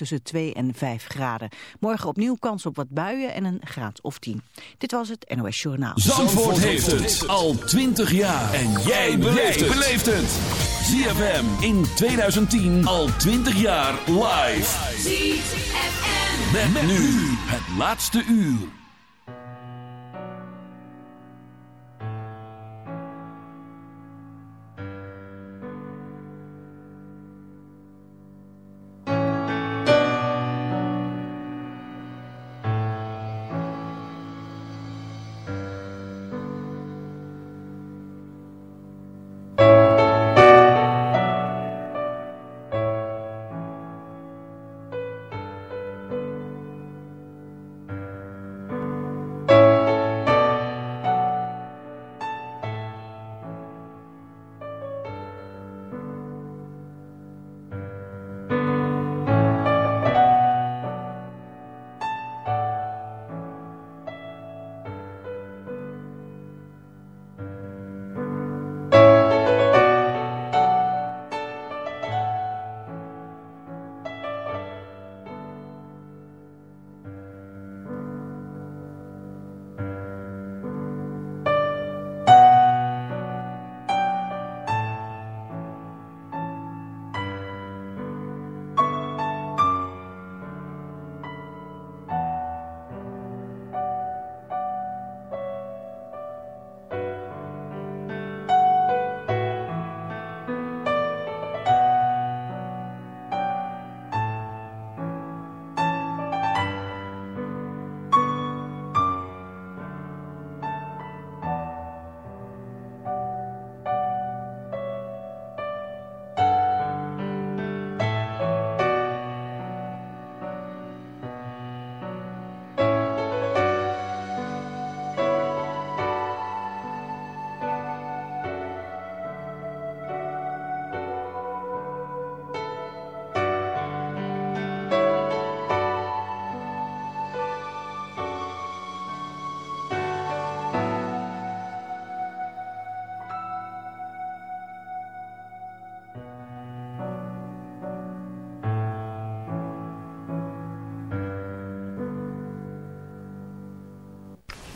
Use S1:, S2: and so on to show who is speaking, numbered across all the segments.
S1: tussen 2 en 5 graden. Morgen opnieuw kans op wat buien en een graad of 10. Dit was het NOS Journaal.
S2: Zandvoort, heeft het al 20 jaar. En jij beleeft het. ZFM in 2010 al 20 jaar live. ZFM. Met, nu het laatste uur.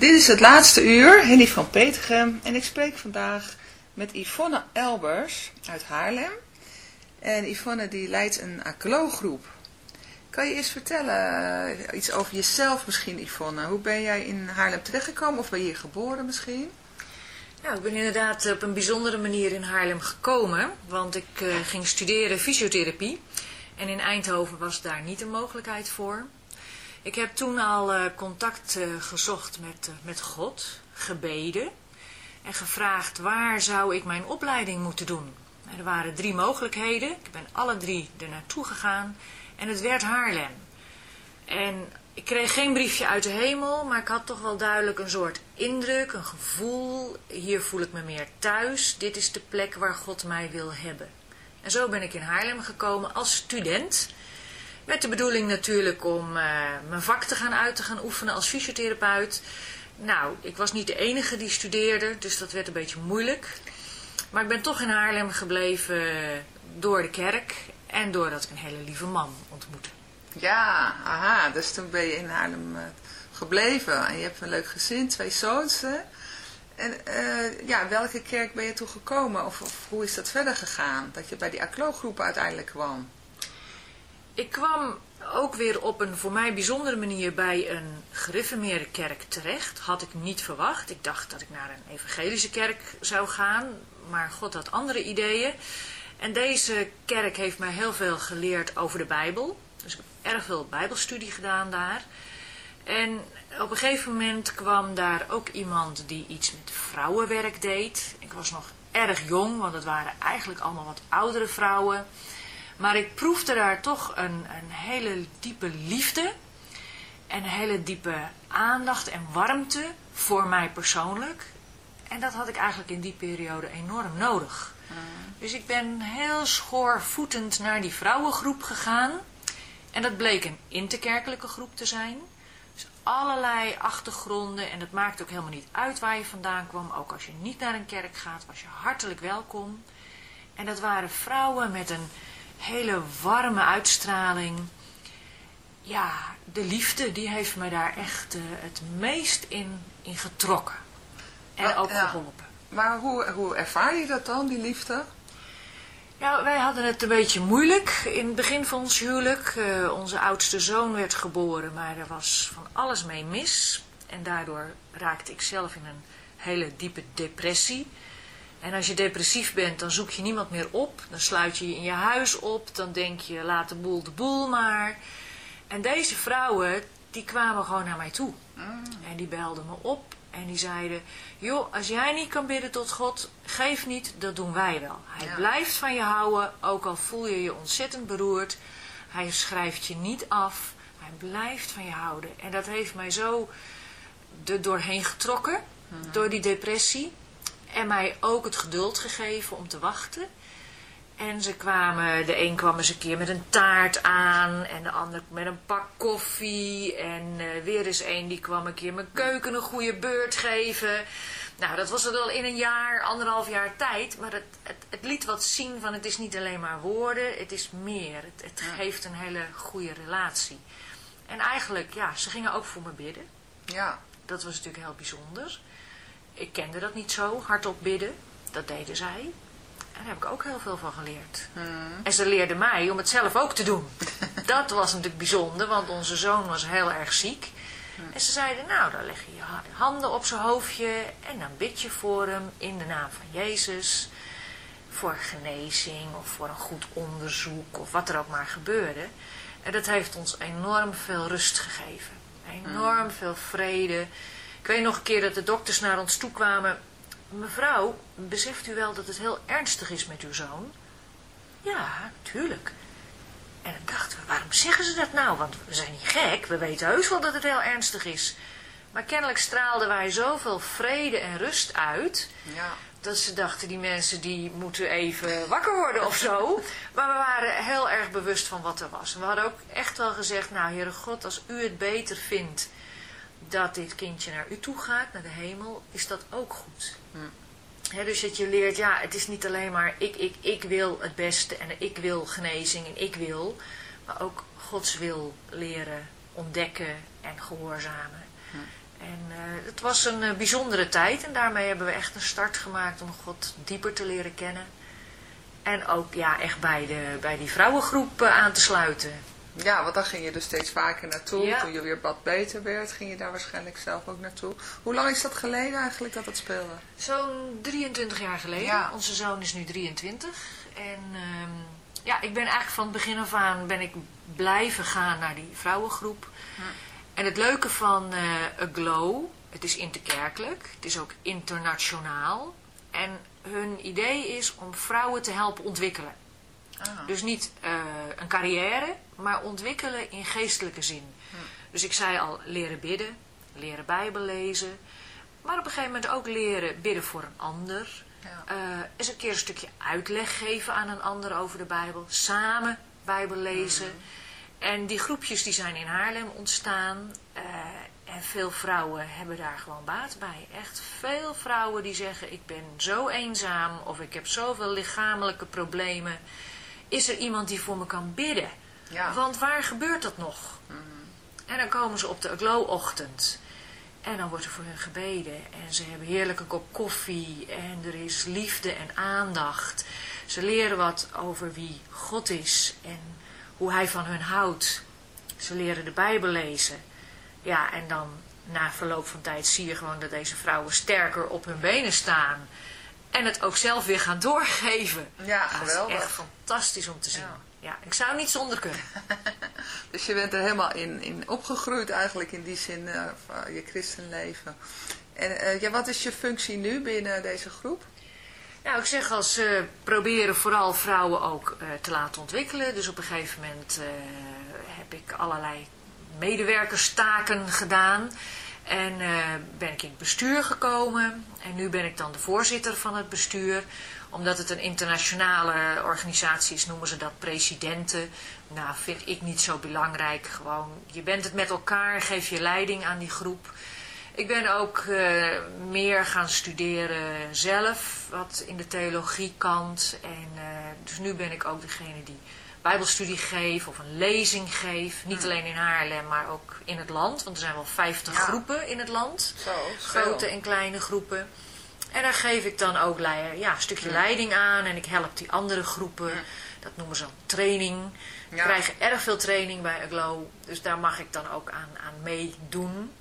S3: Dit is het laatste uur, Henny van Petergem en ik spreek vandaag met Yvonne Elbers uit Haarlem. En Yvonne die leidt een ACLO-groep. Kan je eens vertellen uh, iets over jezelf misschien Yvonne? Hoe ben jij in Haarlem terechtgekomen of ben je hier geboren misschien?
S4: Nou, ik ben inderdaad op een bijzondere manier in Haarlem gekomen, want ik uh, ging studeren fysiotherapie. En in Eindhoven was daar niet een mogelijkheid voor. Ik heb toen al uh, contact uh, gezocht met, uh, met God, gebeden en gevraagd waar zou ik mijn opleiding moeten doen. Nou, er waren drie mogelijkheden, ik ben alle drie er naartoe gegaan en het werd Haarlem. En ik kreeg geen briefje uit de hemel, maar ik had toch wel duidelijk een soort indruk, een gevoel. Hier voel ik me meer thuis, dit is de plek waar God mij wil hebben. En zo ben ik in Haarlem gekomen als student... Met de bedoeling natuurlijk om uh, mijn vak te gaan uit te gaan oefenen als fysiotherapeut. Nou, ik was niet de enige die studeerde, dus dat werd een beetje moeilijk. Maar ik ben toch in Haarlem gebleven door de kerk en doordat ik een hele lieve man ontmoette.
S3: Ja, aha, dus toen ben je in Haarlem uh, gebleven en je hebt een leuk gezin, twee zoons. Hè? En uh, ja, welke kerk ben je toe gekomen of, of, hoe is dat verder gegaan? Dat je bij die ACLO-groep uiteindelijk kwam?
S4: Ik kwam ook weer op een voor mij bijzondere manier bij een gereformeerde kerk terecht. Had ik niet verwacht. Ik dacht dat ik naar een evangelische kerk zou gaan, maar God had andere ideeën. En deze kerk heeft mij heel veel geleerd over de Bijbel. Dus ik heb erg veel bijbelstudie gedaan daar. En op een gegeven moment kwam daar ook iemand die iets met vrouwenwerk deed. Ik was nog erg jong, want het waren eigenlijk allemaal wat oudere vrouwen. Maar ik proefde daar toch een, een hele diepe liefde en een hele diepe aandacht en warmte voor mij persoonlijk. En dat had ik eigenlijk in die periode enorm nodig. Mm. Dus ik ben heel schoorvoetend naar die vrouwengroep gegaan. En dat bleek een interkerkelijke groep te zijn. Dus allerlei achtergronden. En het maakt ook helemaal niet uit waar je vandaan kwam. Ook als je niet naar een kerk gaat, was je hartelijk welkom. En dat waren vrouwen met een hele warme uitstraling. ja, de liefde, die heeft mij daar echt het meest in, in getrokken. En ook geholpen.
S3: Maar hoe, hoe ervaar je dat dan, die liefde?
S4: Ja, wij hadden het een beetje moeilijk in het begin van ons huwelijk. Uh, onze oudste zoon werd geboren, maar er was van alles mee mis. En daardoor raakte ik zelf in een hele diepe depressie. En als je depressief bent, dan zoek je niemand meer op. Dan sluit je je in je huis op. Dan denk je, laat de boel de boel maar. En deze vrouwen, die kwamen gewoon naar mij toe. Mm. En die belden me op. En die zeiden, joh, als jij niet kan bidden tot God, geef niet, dat doen wij wel. Hij blijft van je houden, ook al voel je je ontzettend beroerd. Hij schrijft je niet af, hij blijft van je houden. En dat heeft mij zo er doorheen getrokken, mhm. door die depressie. En mij ook het geduld gegeven om te wachten. En ze kwamen, de een kwam eens een keer met een taart aan en de ander met een pak koffie. En uh, weer eens een die kwam een keer mijn keuken een goede beurt geven. Nou, dat was het al in een jaar, anderhalf jaar tijd. Maar het, het, het liet wat zien van het is niet alleen maar woorden, het is meer. Het, het geeft een hele goede relatie. En eigenlijk, ja, ze gingen ook voor me bidden.
S3: Ja.
S4: Dat was natuurlijk heel bijzonder. Ik kende dat niet zo, hardop bidden. Dat deden zij. En daar heb ik ook heel veel van geleerd. Hmm. En ze leerden mij om het zelf ook te doen. dat was natuurlijk bijzonder, want onze zoon was heel erg ziek. Hmm. En ze zeiden, nou, dan leg je je handen op zijn hoofdje en dan bid je voor hem in de naam van Jezus. Voor genezing of voor een goed onderzoek of wat er ook maar gebeurde. En dat heeft ons enorm veel rust gegeven. Enorm hmm. veel vrede. Ik weet nog een keer dat de dokters naar ons toe kwamen mevrouw, beseft u wel dat het heel ernstig is met uw zoon? Ja, tuurlijk. En dan dachten we, waarom zeggen ze dat nou? Want we zijn niet gek, we weten heus wel dat het heel ernstig is. Maar kennelijk straalden wij zoveel vrede en rust uit... Ja. dat ze dachten, die mensen die moeten even wakker worden of zo. Maar we waren heel erg bewust van wat er was. En we hadden ook echt wel gezegd, nou Heere God, als u het beter vindt dat dit kindje naar u toe gaat, naar de hemel, is dat ook goed. Hm. dus dat je leert, ja, het is niet alleen maar ik, ik, ik wil het beste en ik wil genezing en ik wil, maar ook Gods wil leren ontdekken en gehoorzamen. Hm. En uh, het was een uh, bijzondere tijd en daarmee hebben we echt een start gemaakt om God dieper te leren kennen. En ook ja, echt bij, de, bij die vrouwengroep uh, aan te sluiten.
S3: Ja, want dan ging je dus steeds vaker naartoe. Toen je weer wat beter werd, ging je daar waarschijnlijk zelf ook naartoe. Hoe lang is dat geleden eigenlijk dat het speelde?
S4: Zo'n 23 jaar geleden. Onze zoon is nu 23. En ehm, ja, ik ben eigenlijk van het begin af aan ben ik blijven gaan naar die vrouwengroep. Hm. En het leuke van uh, Glow, het is interkerkelijk, het is ook internationaal. En hun idee is om vrouwen te helpen ontwikkelen. Ah. Dus niet uh, een carrière, maar ontwikkelen in geestelijke zin. Hm. Dus ik zei al, leren bidden, leren bijbel lezen. Maar op een gegeven moment ook leren bidden voor een ander. Ja. Uh, eens een keer een stukje uitleg geven aan een ander over de bijbel. Samen bijbel lezen. Hm. En die groepjes die zijn in Haarlem ontstaan. Uh, en veel vrouwen hebben daar gewoon baat bij. Echt veel vrouwen die zeggen, ik ben zo eenzaam. Of ik heb zoveel lichamelijke problemen is er iemand die voor me kan bidden? Ja. Want waar gebeurt dat nog? Mhm. En dan komen ze op de aglo-ochtend. En dan wordt er voor hun gebeden. En ze hebben heerlijke kop koffie. En er is liefde en aandacht. Ze leren wat over wie God is. En hoe hij van hun houdt. Ze leren de Bijbel lezen. Ja, en dan na verloop van tijd zie je gewoon dat deze vrouwen sterker op hun benen staan. En het ook zelf weer gaan doorgeven.
S3: Ja, geweldig.
S4: Dat is echt fantastisch om te zien. Ja, ik zou niet zonder kunnen.
S3: dus je bent er helemaal in, in opgegroeid eigenlijk in die zin uh, van je christenleven. En uh, ja, wat is je functie nu binnen deze groep?
S4: Nou, ik zeg als uh, proberen vooral vrouwen ook te laten ontwikkelen. Dus op een gegeven moment heb ik allerlei medewerkerstaken gedaan. En uh, ben ik in het bestuur gekomen. En nu ben ik dan de voorzitter van het bestuur. Omdat het een internationale organisatie is, noemen ze dat presidenten. Nou, vind ik niet zo belangrijk. Gewoon, je bent het met elkaar, geef je leiding aan die groep. Ik ben ook uh, meer gaan studeren zelf, wat in de theologiekant. En uh, dus nu ben ik ook degene die bijbelstudie geef of een lezing geef. Niet alleen in Haarlem, maar ook in het land. Want er zijn wel 50 groepen in het land.
S3: Zo,
S4: Grote en kleine groepen. En daar geef ik dan ook ja, een stukje leiding aan. En ik help die andere groepen. Dat noemen ze dan training. We krijgen erg veel training bij Aglow. Dus daar mag ik dan ook aan, aan meedoen.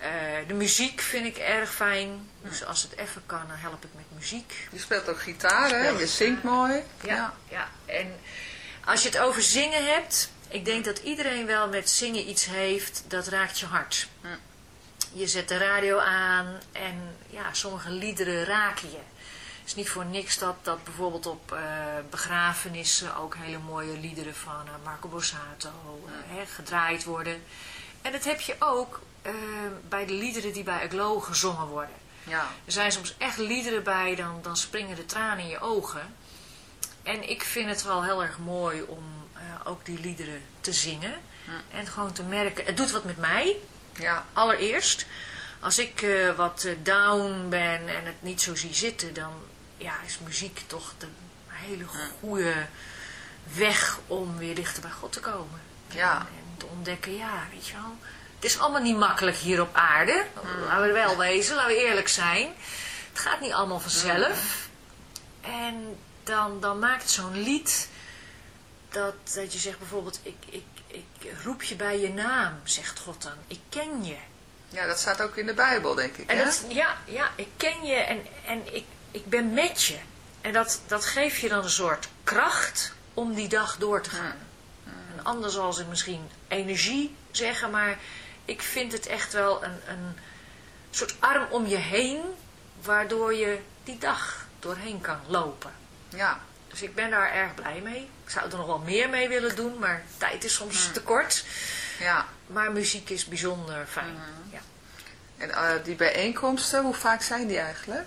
S4: Uh, de muziek vind ik erg fijn. Dus als het even kan, dan help ik met muziek.
S3: Je speelt ook gitaar, hè? Je zingt mooi.
S4: Ja, ja, en als je het over zingen hebt... Ik denk dat iedereen wel met zingen iets heeft. Dat raakt je hart. Je zet de radio aan en ja, sommige liederen raken je. Het is niet voor niks dat, dat bijvoorbeeld op uh, begrafenissen ook hele mooie liederen van uh, Marco Borsato uh, gedraaid worden. En dat heb je ook bij de liederen die bij Aglow gezongen worden.
S3: Ja.
S4: Er zijn soms echt liederen bij, dan, dan springen de tranen in je ogen. En ik vind het wel heel erg mooi om ook die liederen te zingen. En gewoon te merken, het doet wat met mij.
S3: Ja.
S4: Allereerst. Als ik wat down ben en het niet zo zie zitten, dan ja, is muziek toch de hele goede weg om weer dichter bij God te komen.
S3: Ja.
S4: En, te ontdekken, ja, weet je wel. Het is allemaal niet makkelijk hier op aarde. Laten we wel wezen, laten we eerlijk zijn. Het gaat niet allemaal vanzelf. En dan, dan maakt zo'n lied dat, dat je zegt bijvoorbeeld, ik, ik, ik roep je bij je naam, zegt God dan. Ik ken je.
S3: Ja, dat staat ook in de Bijbel, denk ik.
S4: En dat, ja, ja, ik ken je en, en ik, ik ben met je. En dat, dat geeft je dan een soort kracht om die dag door te gaan. Een ander zal ze misschien energie zeggen, maar ik vind het echt wel een, een soort arm om je heen, waardoor je die dag doorheen kan lopen.
S3: Ja.
S4: Dus ik ben daar erg blij mee. Ik zou er nog wel meer mee willen doen, maar tijd is soms te kort.
S3: Ja.
S4: Maar muziek is bijzonder fijn. Ja.
S3: En uh, die bijeenkomsten, hoe vaak zijn die eigenlijk?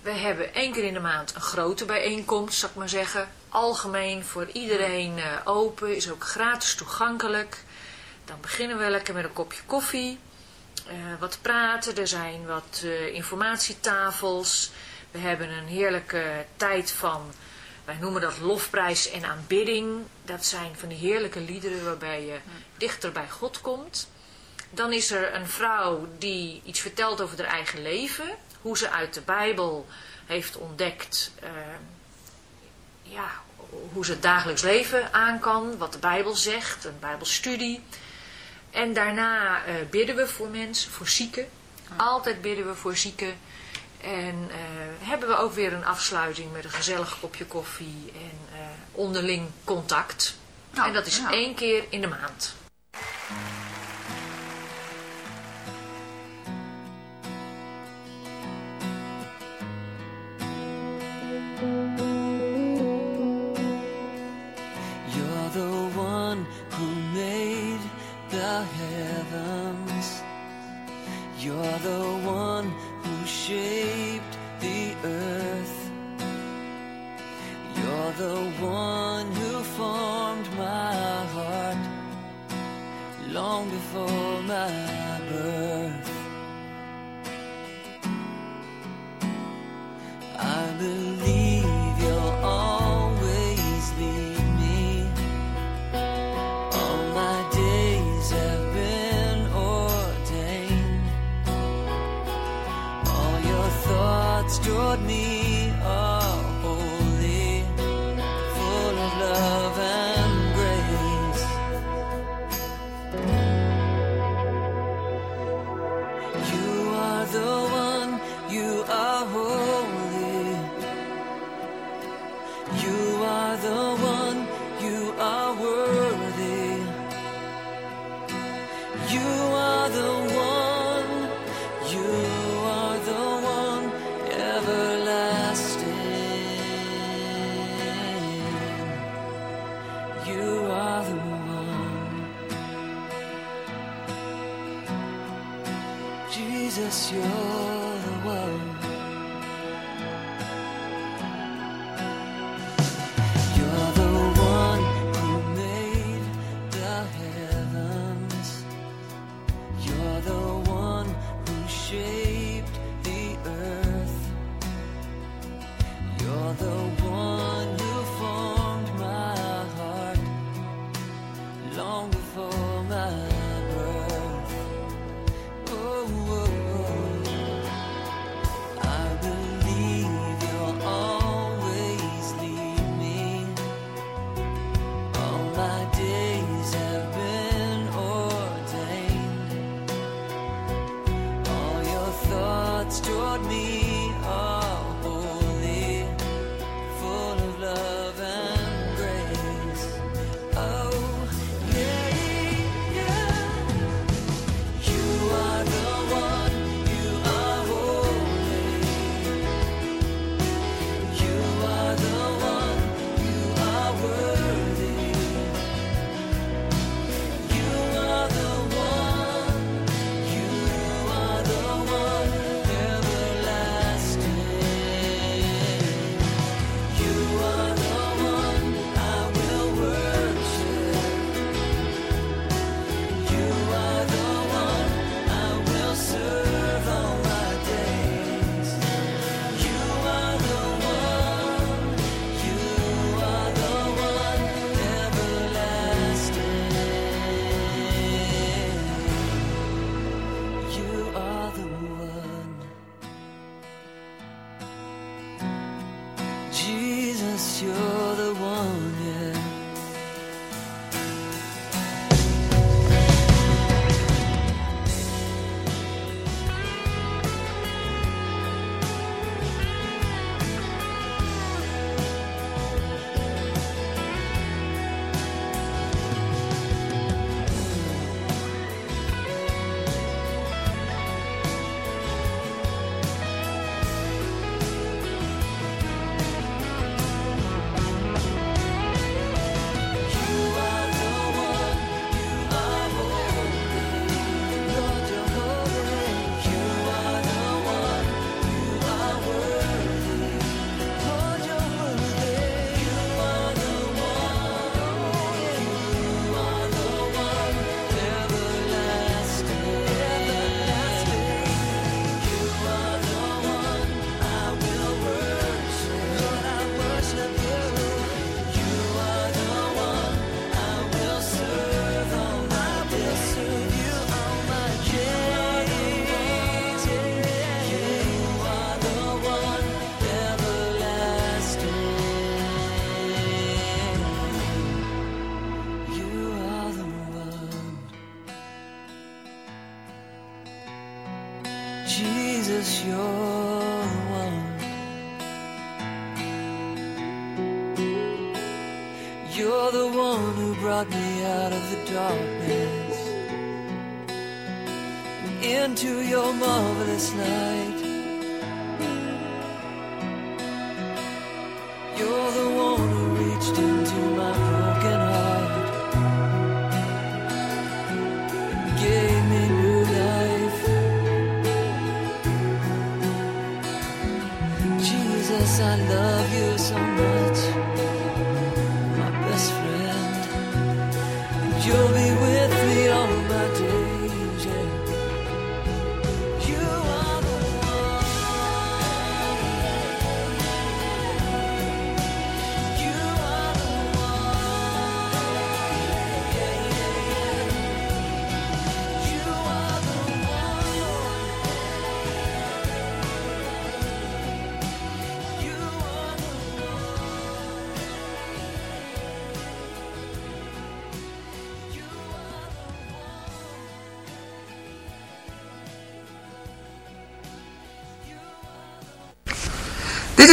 S4: We hebben één keer in de maand een grote bijeenkomst, zal ik maar zeggen. Algemeen voor iedereen uh, open, is ook gratis toegankelijk. Dan beginnen we lekker met een kopje koffie. Uh, wat praten, er zijn wat informatietafels. We hebben een heerlijke tijd van, wij noemen dat lofprijs en aanbidding. Dat zijn van die heerlijke liederen waarbij je dichter bij God komt. Dan is er een vrouw die iets vertelt over haar eigen leven. Hoe ze uit de Bijbel heeft ontdekt uh, ja, hoe ze het dagelijks leven aan kan. Wat de Bijbel zegt, een Bijbelstudie. En daarna uh, bidden we voor mensen, voor zieken. Altijd bidden we voor zieken. En uh, hebben we ook weer een afsluiting met een gezellig kopje koffie en onderling contact.
S3: Nou,
S4: en dat is
S3: ja.
S4: één keer in de maand.
S5: long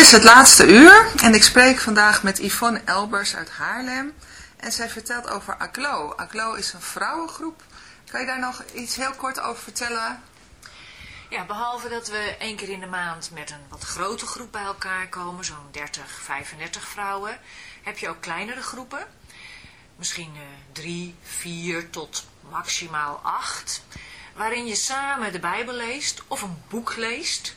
S3: is het laatste uur en ik spreek vandaag met Yvonne Elbers uit Haarlem. En zij vertelt over ACLO. ACLO is een vrouwengroep. Kan je daar nog iets heel kort over vertellen?
S4: Ja, behalve dat we één keer in de maand met een wat grote groep bij elkaar komen, zo'n 30, 35 vrouwen, heb je ook kleinere groepen. Misschien eh, drie, vier tot maximaal acht. Waarin je samen de Bijbel leest of een boek leest.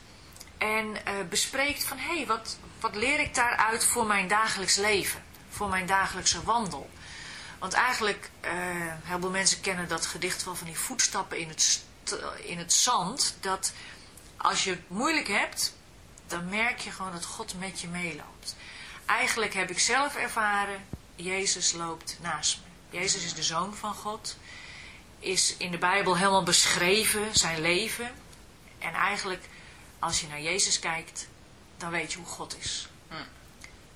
S4: En eh, bespreekt van, hé, hey, wat, wat leer ik daaruit voor mijn dagelijks leven? Voor mijn dagelijkse wandel? Want eigenlijk, eh heel veel mensen kennen dat gedicht wel van die voetstappen in het, in het zand. Dat als je het moeilijk hebt, dan merk je gewoon dat God met je meeloopt. Eigenlijk heb ik zelf ervaren, Jezus loopt naast me. Jezus is de Zoon van God. Is in de Bijbel helemaal beschreven, zijn leven. En eigenlijk, als je naar Jezus kijkt, dan weet je hoe God is.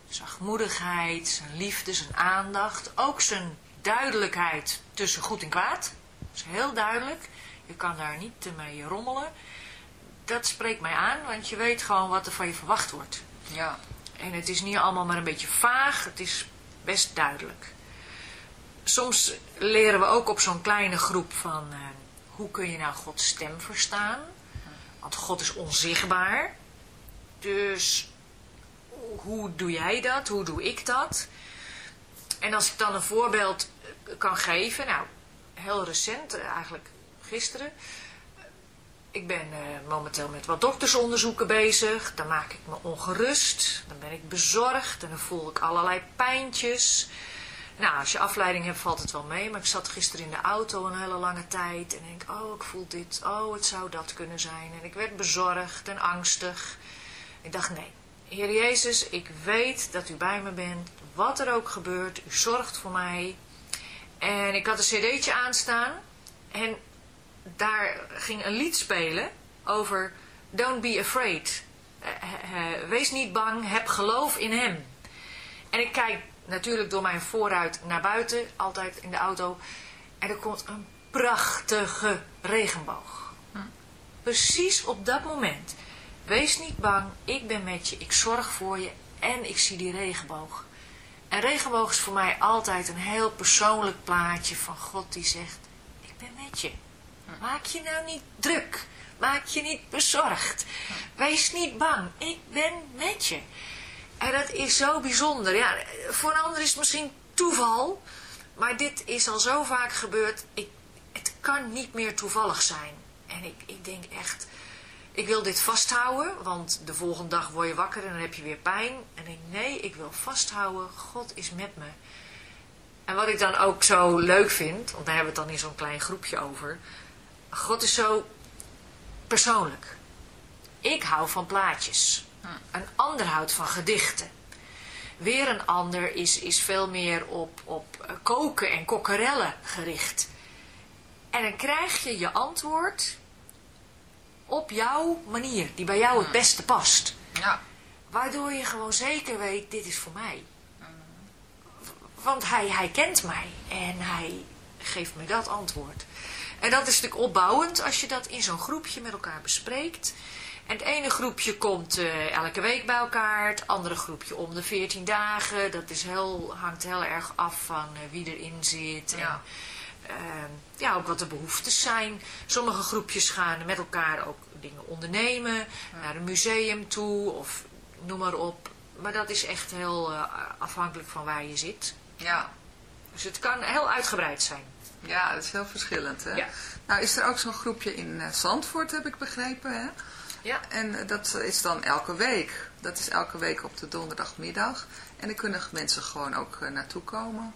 S4: Zachtmoedigheid, zijn liefde, zijn aandacht. Ook zijn duidelijkheid tussen goed en kwaad. Dat is heel duidelijk. Je kan daar niet mee rommelen. Dat spreekt mij aan, want je weet gewoon wat er van je verwacht wordt.
S3: Ja.
S4: En het is niet allemaal maar een beetje vaag, het is best duidelijk. Soms leren we ook op zo'n kleine groep van eh, hoe kun je nou Gods stem verstaan. Want God is onzichtbaar. Dus hoe doe jij dat? Hoe doe ik dat? En als ik dan een voorbeeld eh, kan geven, nou, heel recent, eh, eigenlijk gisteren. Ik ben eh, momenteel met wat doktersonderzoeken bezig. Dan maak ik me ongerust. Dan ben ik bezorgd. En dan voel ik allerlei pijntjes. Nou, als je afleiding hebt valt het wel mee. Maar ik zat gisteren in de auto een hele lange tijd. En denk, oh, ik voel dit. Oh, het zou dat kunnen zijn. En ik werd bezorgd en angstig. Ik dacht, nee. Heer Jezus, ik weet dat u bij me bent. Wat er ook gebeurt, u zorgt voor mij. En ik had een cd'tje aanstaan. En daar ging een lied spelen over Don't be afraid. Eh, eh, eh, wees niet bang, heb geloof in hem. En ik kijk natuurlijk door mijn vooruit naar buiten, altijd in de auto. En er komt een prachtige regenboog. Precies op dat moment. Wees niet bang, ik ben met je, ik zorg voor je en ik zie die regenboog. En regenboog is voor mij altijd een heel persoonlijk plaatje van God die zegt, ik ben met je. Maak je nou niet druk. Maak je niet bezorgd. Wees niet bang. Ik ben met je. En dat is zo bijzonder. Ja, voor een ander is het misschien toeval. Maar dit is al zo vaak gebeurd. Ik, het kan niet meer toevallig zijn. En ik, ik denk echt... Ik wil dit vasthouden. Want de volgende dag word je wakker en dan heb je weer pijn. En ik nee, ik wil vasthouden. God is met me. En wat ik dan ook zo leuk vind... Want daar hebben we het dan in zo'n klein groepje over... God is zo persoonlijk. Ik hou van plaatjes. Een ander houdt van gedichten. Weer een ander is, is veel meer op, op eh, koken en kokkerellen gericht. En dan krijg je je antwoord op jouw manier, die bij jou het beste past.
S3: Ja.
S4: Waardoor je gewoon zeker weet, dit is voor mij. Want hij, hij kent mij en hij geeft me dat antwoord. En dat is natuurlijk opbouwend als je dat in zo'n groepje met elkaar bespreekt. En het ene groepje komt uh, elke week bij elkaar, het andere groepje om de 14 dagen. Dat is heel, hangt heel erg af van uh, wie erin zit.
S3: Ja.
S4: En, uh, ja, ook wat de behoeftes zijn. Sommige groepjes gaan met elkaar ook dingen ondernemen, ja. naar een museum toe of noem maar op. Maar dat is echt heel uh, afhankelijk van waar je zit.
S3: Ja.
S4: Dus het kan heel uitgebreid zijn.
S3: Ja, dat is heel verschillend. Hè?
S4: Ja.
S3: Nou is er ook zo'n groepje in Zandvoort, heb ik begrepen. Hè?
S4: Ja.
S3: En uh, dat is dan elke week. Dat is elke week op de donderdagmiddag. En dan kunnen mensen gewoon ook uh, naartoe komen.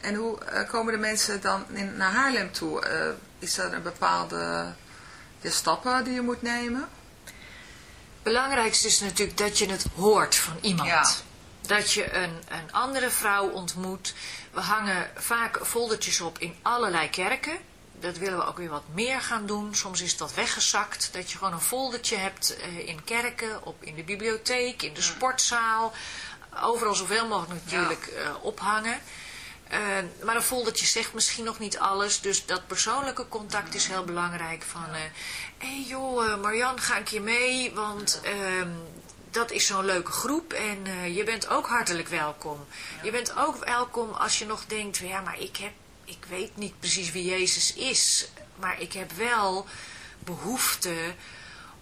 S3: En hoe komen de mensen dan in, naar Haarlem toe? is er een bepaalde de stappen die je moet nemen?
S4: belangrijkste is natuurlijk dat je het hoort van iemand.
S3: Ja.
S4: Dat je een, een andere vrouw ontmoet. We hangen vaak foldertjes op in allerlei kerken. Dat willen we ook weer wat meer gaan doen. Soms is dat weggezakt. Dat je gewoon een foldertje hebt uh, in kerken, op, in de bibliotheek, in de sportzaal. Overal zoveel mogelijk natuurlijk ja. uh, ophangen. Uh, maar een foldertje zegt misschien nog niet alles. Dus dat persoonlijke contact is heel belangrijk. Van, hé hey joh, Marian, ga een keer mee. Want uh, dat is zo'n leuke groep. En je bent ook hartelijk welkom. Je bent ook welkom als je nog denkt. Ja, maar ik, heb, ik weet niet precies wie Jezus is. Maar ik heb wel behoefte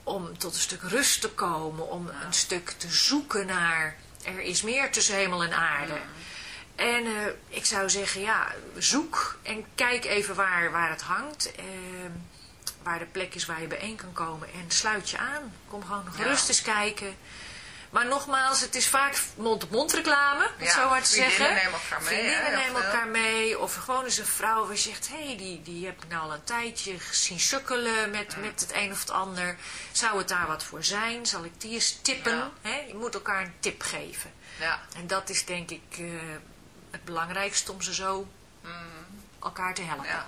S4: om tot een stuk rust te komen. Om een stuk te zoeken naar... Er is meer tussen hemel en aarde. En uh, ik zou zeggen, ja, zoek en kijk even waar, waar het hangt. Uh, waar de plek is waar je bijeen kan komen. En sluit je aan. Kom gewoon nog ja. eens kijken. Maar nogmaals, het is vaak mond-op-mond reclame, ja, zo maar te zeggen.
S3: nemen elkaar mee.
S4: Vriendinnen nemen elkaar mee. Of gewoon eens een vrouw waar je zegt, hé, hey, die, die heb ik nou al een tijdje gezien sukkelen met, ja. met het een of het ander. Zou het daar wat voor zijn? Zal ik die eens tippen?
S3: Ja.
S4: He, je moet elkaar een tip geven.
S3: Ja.
S4: En dat is denk ik uh, het belangrijkste om ze zo
S3: mm.
S4: elkaar te helpen.
S3: Ja.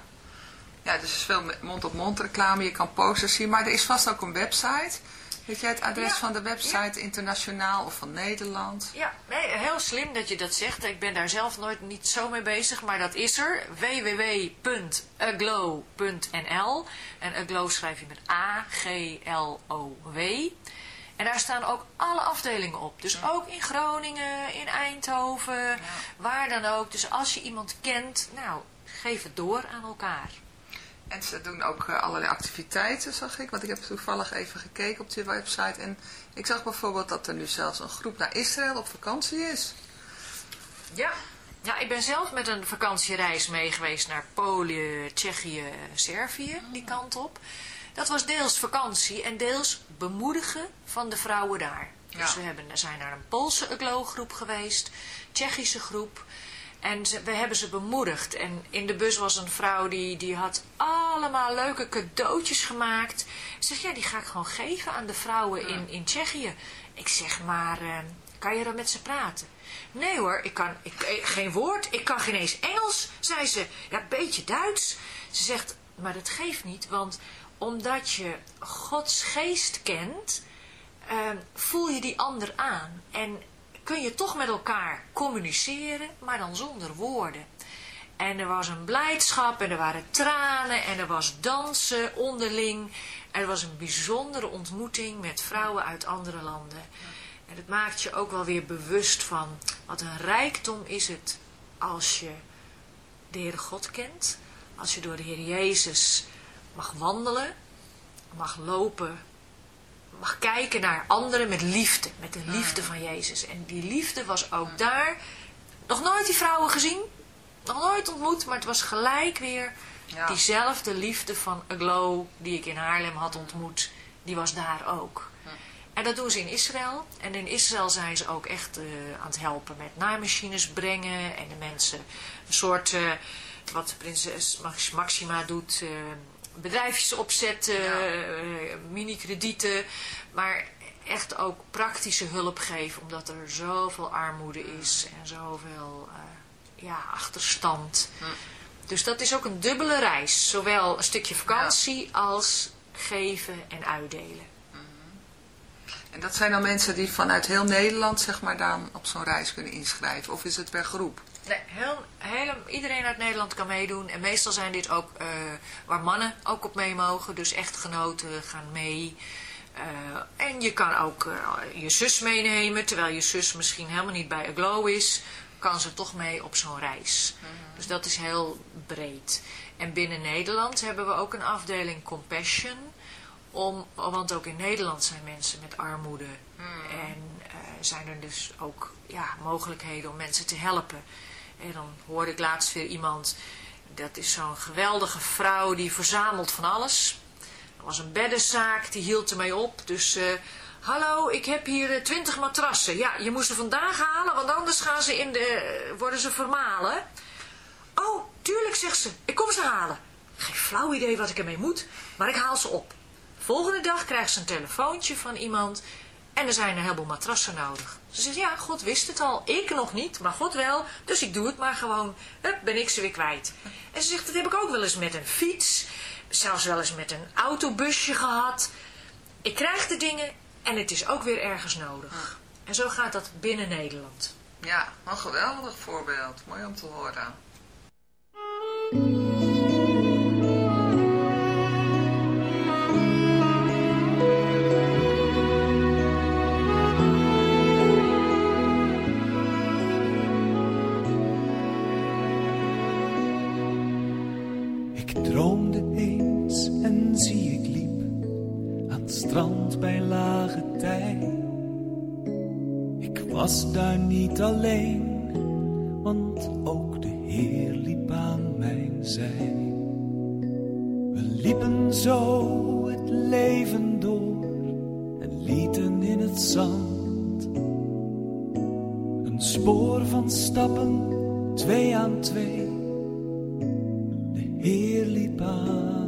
S3: Ja, dus er is veel mond-op-mond reclame, je kan posters zien, maar er is vast ook een website. Weet jij het adres
S4: ja.
S3: van de website ja. internationaal of van Nederland?
S4: Ja, nee, heel slim dat je dat zegt. Ik ben daar zelf nooit niet zo mee bezig, maar dat is er. www.aglow.nl En aglow schrijf je met A-G-L-O-W. En daar staan ook alle afdelingen op. Dus ja. ook in Groningen, in Eindhoven, waar dan ook. Dus als je iemand kent, nou, geef het door aan elkaar.
S3: En ze doen ook uh, allerlei activiteiten, zag ik. Want ik heb toevallig even gekeken op die website. En ik zag bijvoorbeeld dat er nu zelfs een groep naar Israël op vakantie is.
S4: Ja, ja ik ben zelf met een vakantiereis mee geweest naar Polen, Tsjechië, Servië, die kant op. Dat was deels vakantie en deels bemoedigen van de vrouwen daar.
S3: Ja.
S4: Dus we hebben, zijn naar een Poolse groep geweest, Tsjechische groep... En ze, we hebben ze bemoedigd. En in de bus was een vrouw die, die had allemaal leuke cadeautjes gemaakt. Ze zegt, ja, die ga ik gewoon geven aan de vrouwen in, in Tsjechië. Ik zeg, maar uh, kan je dan met ze praten? Nee hoor, ik kan ik, geen woord. Ik kan geen eens Engels, zei ze. Ja, een beetje Duits. Ze zegt, maar dat geeft niet, want omdat je Gods geest kent, uh, voel je die ander aan. En kun je toch met elkaar communiceren, maar dan zonder woorden. En er was een blijdschap en er waren tranen en er was dansen onderling. Er was een bijzondere ontmoeting met vrouwen uit andere landen. En het maakt je ook wel weer bewust van wat een rijkdom is het als je de Heere God kent. Als je door de Heer Jezus mag wandelen, mag lopen, mag kijken naar anderen met liefde. Met de liefde van Jezus. En die liefde was ook daar. Nog nooit die vrouwen gezien. Nog nooit ontmoet. Maar het was gelijk weer ja. diezelfde liefde van Aglow die ik in Haarlem had ontmoet. Die was daar ook.
S3: Ja.
S4: En dat doen ze in Israël. En in Israël zijn ze ook echt uh, aan het helpen met naaimachines brengen. En de mensen een soort... Uh, wat prinses Maxima doet... Uh, bedrijfjes opzetten, ja. uh, mini-kredieten, maar echt ook praktische hulp geven, omdat er zoveel armoede is en zoveel uh, ja, achterstand.
S3: Hm.
S4: Dus dat is ook een dubbele reis, zowel een stukje vakantie ja. als geven en uitdelen.
S3: Mm -hmm. En dat zijn dan mensen die vanuit heel Nederland zeg maar dan op zo'n reis kunnen inschrijven, of is het per groep?
S4: Nee, heel, heel, iedereen uit Nederland kan meedoen. En meestal zijn dit ook uh, waar mannen ook op mee mogen. Dus echtgenoten gaan mee. Uh, en je kan ook uh, je zus meenemen. Terwijl je zus misschien helemaal niet bij Aglow is. Kan ze toch mee op zo'n reis. Mm -hmm. Dus dat is heel breed. En binnen Nederland hebben we ook een afdeling Compassion. Om, want ook in Nederland zijn mensen met armoede. Mm. En zijn er dus ook ja, mogelijkheden om mensen te helpen. En dan hoorde ik laatst weer iemand, dat is zo'n geweldige vrouw die verzamelt van alles. Er was een beddenzaak, die hield ermee op. Dus, uh, hallo, ik heb hier twintig uh, matrassen. Ja, je moest ze vandaag halen, want anders gaan ze in de, uh, worden ze vermalen. Oh, tuurlijk, zegt ze. Ik kom ze halen. Geen flauw idee wat ik ermee moet, maar ik haal ze op. Volgende dag krijgt ze een telefoontje van iemand en er zijn een heleboel matrassen nodig. Ze zegt, ja, God wist het al. Ik nog niet, maar God wel. Dus ik doe het maar gewoon. Hup, ben ik ze weer kwijt. En ze zegt, dat heb ik ook wel eens met een fiets. Zelfs wel eens met een autobusje gehad. Ik krijg de dingen en het is ook weer ergens nodig. En zo gaat dat binnen Nederland.
S3: Ja, een geweldig voorbeeld. Mooi om te horen.
S6: Was daar niet alleen, want ook de Heer liep aan mijn zij. We liepen zo het leven door en lieten in het zand een spoor van stappen, twee aan twee. De Heer liep aan.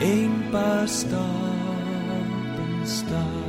S6: één paar stappen staan.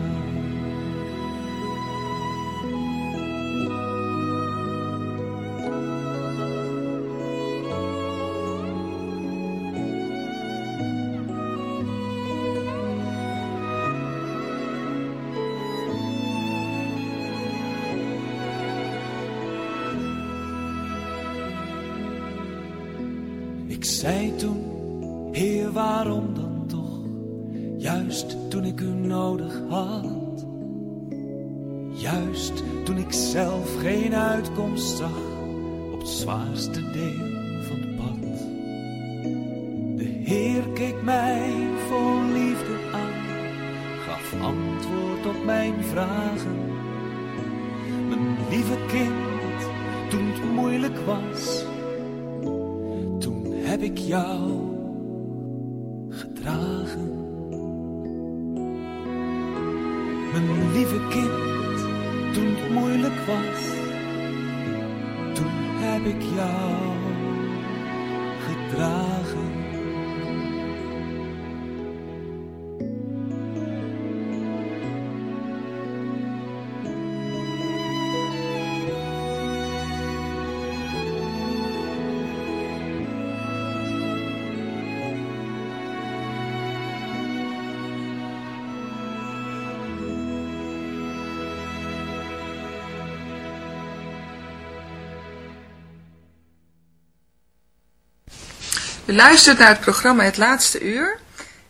S6: Ik jou gedragen. Mijn lieve kind, toen het moeilijk was, toen heb ik jou gedragen.
S3: U luistert naar het programma Het Laatste Uur.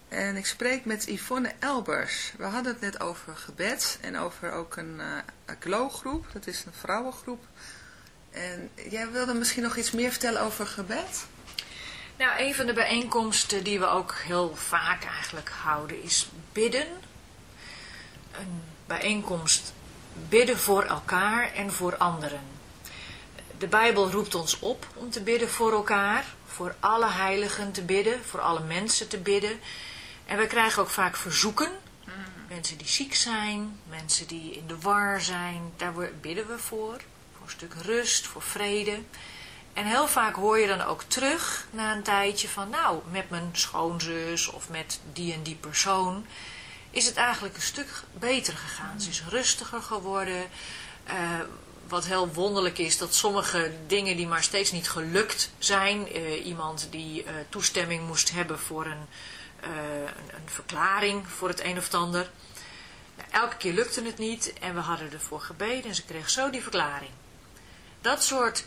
S3: En ik spreek met Yvonne Elbers. We hadden het net over gebed en over ook een uh. Dat is een vrouwengroep. En jij wilde misschien nog iets meer vertellen over gebed?
S4: Nou, een van de bijeenkomsten die we ook heel vaak eigenlijk houden is bidden. Een bijeenkomst bidden voor elkaar en voor anderen. De Bijbel roept ons op om te bidden voor elkaar, voor alle heiligen te bidden, voor alle mensen te bidden. En we krijgen ook vaak verzoeken. Mensen die ziek zijn, mensen die in de war zijn, daar bidden we voor. Voor een stuk rust, voor vrede. En heel vaak hoor je dan ook terug na een tijdje van, nou, met mijn schoonzus of met die en die persoon is het eigenlijk een stuk beter gegaan. Ze is rustiger geworden. Uh, wat heel wonderlijk is, dat sommige dingen die maar steeds niet gelukt zijn. Uh, iemand die uh, toestemming moest hebben voor een, een, een, verklaring voor het een of het ander. Nou, elke keer lukte het niet en we hadden ervoor gebeden en ze kreeg zo die verklaring. Dat soort,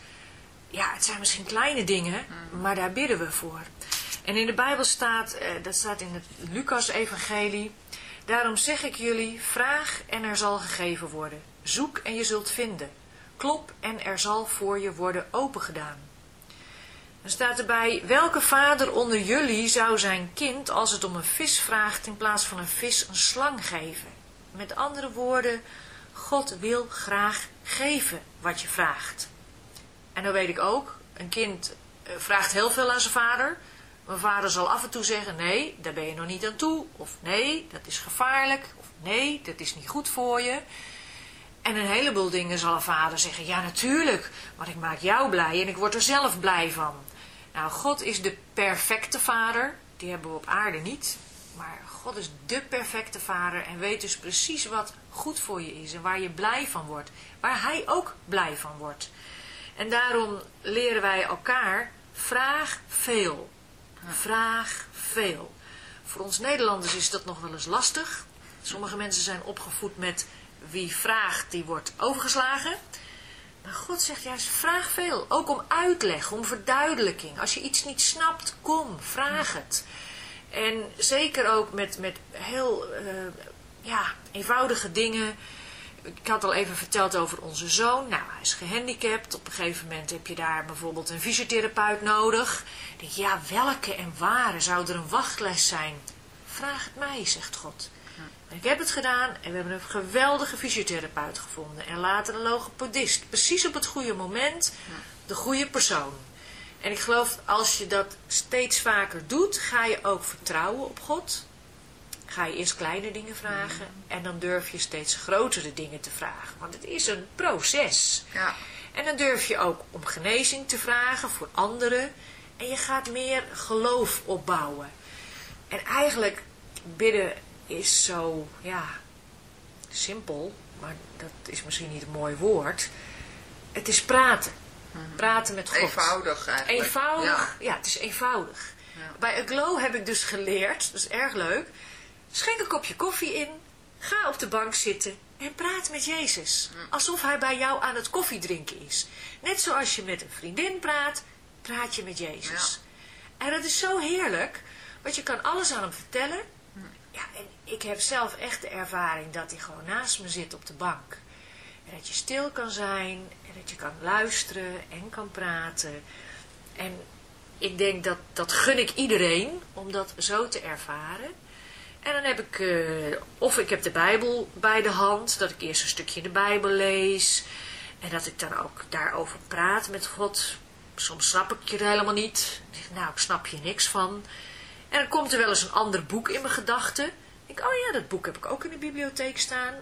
S4: ja, het zijn misschien kleine dingen, maar daar bidden we voor. En in de Bijbel staat, dat staat in het Lucas-evangelie, Daarom zeg ik jullie, vraag en er zal gegeven worden. Zoek en je zult vinden. Klop en er zal voor je worden opengedaan. Dan staat erbij, welke vader onder jullie zou zijn kind, als het om een vis vraagt, in plaats van een vis een slang geven? Met andere woorden, God wil graag geven wat je vraagt. En dan weet ik ook, een kind eh, vraagt heel veel aan zijn vader, mijn vader zal af en toe zeggen, nee, daar ben je nog niet aan toe. Of nee, dat is gevaarlijk. Of nee, dat is niet goed voor je. En een heleboel dingen zal een vader zeggen, ja natuurlijk, want ik maak jou blij en ik word er zelf blij van. Nou, God is de perfecte vader, die hebben we op aarde niet. Maar God is de perfecte vader en weet dus precies wat goed voor je is en waar je blij van wordt. Waar hij ook blij van wordt. En daarom leren wij elkaar, vraag veel. Vraag veel. Voor ons Nederlanders is dat nog wel eens lastig. Sommige mensen zijn opgevoed met wie vraagt, die wordt overgeslagen. Maar God zegt juist, vraag veel. Ook om uitleg, om verduidelijking. Als je iets niet snapt, kom, vraag het. En zeker ook met, met heel uh, ja, eenvoudige dingen ik had al even verteld over onze zoon. Nou, hij is gehandicapt. Op een gegeven moment heb je daar bijvoorbeeld een fysiotherapeut nodig. Ik denk, ja, welke en waar zou er een wachtles zijn? Vraag het mij, zegt God. Ik heb het gedaan en we hebben een geweldige fysiotherapeut gevonden. En later een logopedist. Precies op het goede moment, de goede persoon. En ik geloof, als je dat steeds vaker doet, ga je ook vertrouwen op God ga je eerst kleine dingen vragen en dan durf je steeds grotere dingen te vragen. Want het is een proces.
S3: Ja.
S4: En dan durf je ook om genezing te vragen voor anderen. En je gaat meer geloof opbouwen. En eigenlijk, bidden is zo, ja, simpel. Maar dat is misschien niet een mooi woord. Het is praten.
S3: Mhm.
S4: Praten met God.
S3: Eenvoudig eigenlijk.
S4: Eenvoudig, ja, het is eenvoudig.
S3: Ja.
S4: Bij Aglow heb ik dus geleerd, dat is erg leuk Schenk een kopje koffie in, ga op de bank zitten en praat met Jezus. Alsof hij bij jou aan het koffiedrinken is. Net zoals je met een vriendin praat, praat je met Jezus. En dat is zo heerlijk, want je kan alles aan hem vertellen. Ja, en ik heb zelf echt de ervaring dat hij gewoon naast me zit op de bank. En dat je stil kan zijn, en dat je kan luisteren en kan praten. En ik denk dat dat gun ik iedereen, om dat zo te ervaren. En dan heb ik, uh, of ik heb de Bijbel bij de hand, dat ik eerst een stukje de Bijbel lees. En dat ik dan ook daarover praat met God. Soms snap ik je er helemaal niet. Nou, ik snap je niks van. En dan komt er wel eens een ander boek in mijn gedachten. Denk, oh ja, dat boek heb ik ook in de bibliotheek staan.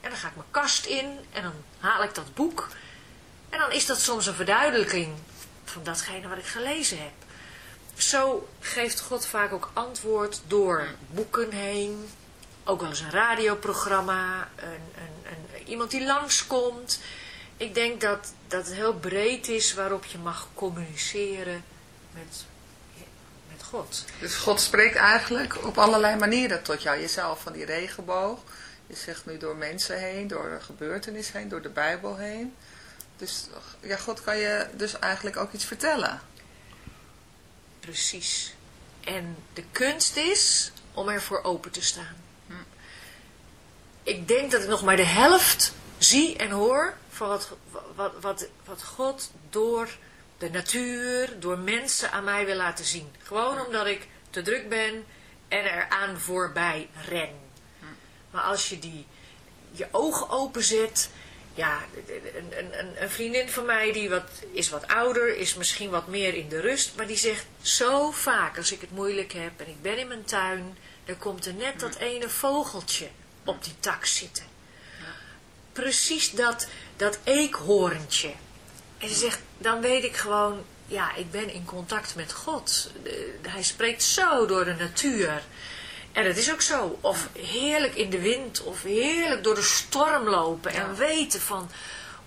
S4: En dan ga ik mijn kast in en dan haal ik dat boek. En dan is dat soms een verduidelijking van datgene wat ik gelezen heb zo geeft God vaak ook antwoord door boeken heen. Ook wel eens een radioprogramma, een, een, een, iemand die langskomt. Ik denk dat, dat het heel breed is waarop je mag communiceren met God.
S3: Dus God spreekt eigenlijk op allerlei manieren tot jou. Jezelf van die regenboog. Je zegt nu door mensen heen, door een gebeurtenis heen, door de Bijbel heen. Dus ja, God kan je dus eigenlijk ook iets vertellen
S4: precies. En de kunst is om ervoor open te staan. Hm. Ik denk dat ik nog maar de helft zie en hoor van wat, wat, wat, wat God door de natuur, door mensen aan mij wil laten zien. Gewoon omdat ik te druk ben en eraan voorbij ren. Maar als je die, je ogen openzet, ja, een, een, een vriendin van mij die wat, is wat ouder, is misschien wat meer in de rust, maar die zegt zo vaak als ik het moeilijk heb en ik ben in mijn tuin, dan komt er net dat ene vogeltje op die tak zitten. Precies dat, dat eekhoorntje. En ze zegt, dan weet ik gewoon, ja, ik ben in contact met God. Hij spreekt zo door de natuur. En dat is ook zo. Of heerlijk in de wind, of heerlijk door de storm lopen. En weten van,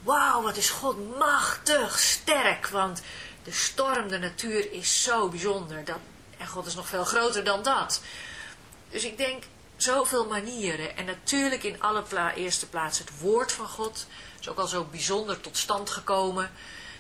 S4: wauw, wat is God machtig, sterk. Want de storm, de natuur is zo bijzonder. Dat, en God is nog veel groter dan dat. Dus ik denk, zoveel manieren. En natuurlijk in alle pla eerste plaats het woord van God. Is ook al zo bijzonder tot stand gekomen.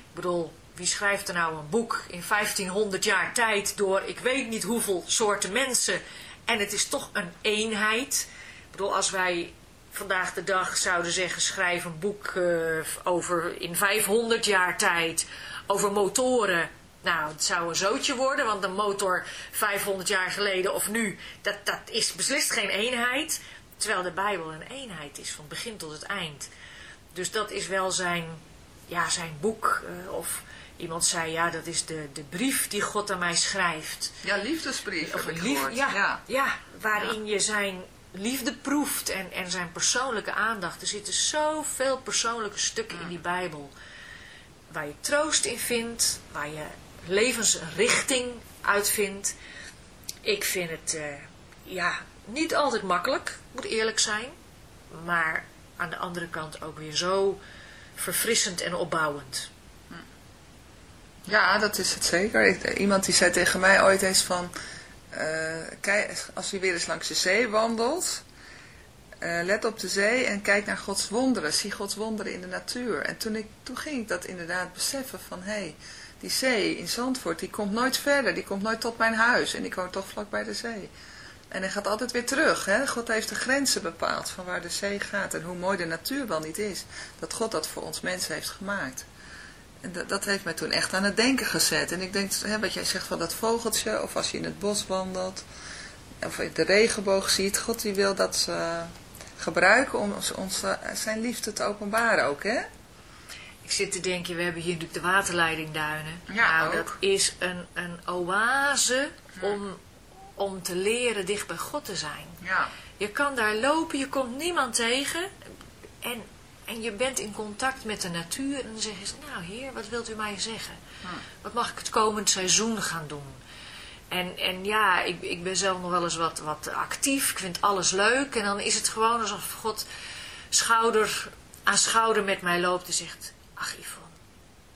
S4: Ik bedoel, wie schrijft er nou een boek in 1500 jaar tijd door ik weet niet hoeveel soorten mensen. En het is toch een eenheid. Ik bedoel, als wij vandaag de dag zouden zeggen schrijf een boek uh, over in 500 jaar tijd over motoren nou, het zou een zootje worden, want een motor 500 jaar geleden of nu, dat, dat is beslist geen eenheid. Terwijl de Bijbel een eenheid is, van begin tot het eind. Dus dat is wel zijn, ja, zijn boek. Uh, of iemand zei, ja, dat is de, de brief die God aan mij schrijft.
S3: Ja, liefdesbrief
S4: of
S3: een
S4: lief, ja, ja, ja. waarin ja. je zijn liefde proeft en, en zijn persoonlijke aandacht. Er zitten zoveel persoonlijke stukken in die Bijbel. Waar je troost in vindt, waar je levensrichting uitvindt. Ik vind het uh, ja, niet altijd makkelijk, moet eerlijk zijn. Maar aan de andere kant ook weer zo verfrissend en opbouwend.
S3: Ja, dat is het zeker. Iemand die zei tegen mij ooit eens van... Uh, kijk, als je weer eens langs de zee wandelt... Uh, let op de zee en kijk naar Gods wonderen. Zie Gods wonderen in de natuur. En toen, ik, toen ging ik dat inderdaad beseffen van... hé, hey, die zee in Zandvoort, die komt nooit verder. Die komt nooit tot mijn huis. En ik woon toch vlak bij de zee. En hij gaat altijd weer terug. Hè? God heeft de grenzen bepaald van waar de zee gaat. En hoe mooi de natuur wel niet is. Dat God dat voor ons mensen heeft gemaakt. En dat, dat heeft mij toen echt aan het denken gezet. En ik denk, hè, wat jij zegt van dat vogeltje. Of als je in het bos wandelt. Of de regenboog ziet. God die wil dat ze gebruiken om ons, ons, zijn liefde te openbaren ook. Hè?
S4: Ik zit te denken, we hebben hier natuurlijk de waterleidingduinen.
S3: Ja,
S4: nou,
S3: ook.
S4: dat is een, een oase om, om te leren dicht bij God te zijn.
S3: Ja.
S4: Je kan daar lopen, je komt niemand tegen. En, en je bent in contact met de natuur. En dan zeggen ze, nou heer, wat wilt u mij zeggen? Wat mag ik het komend seizoen gaan doen? En, en ja, ik, ik ben zelf nog wel eens wat, wat actief. Ik vind alles leuk. En dan is het gewoon alsof God schouder aan schouder met mij loopt en zegt... Ach Yvonne,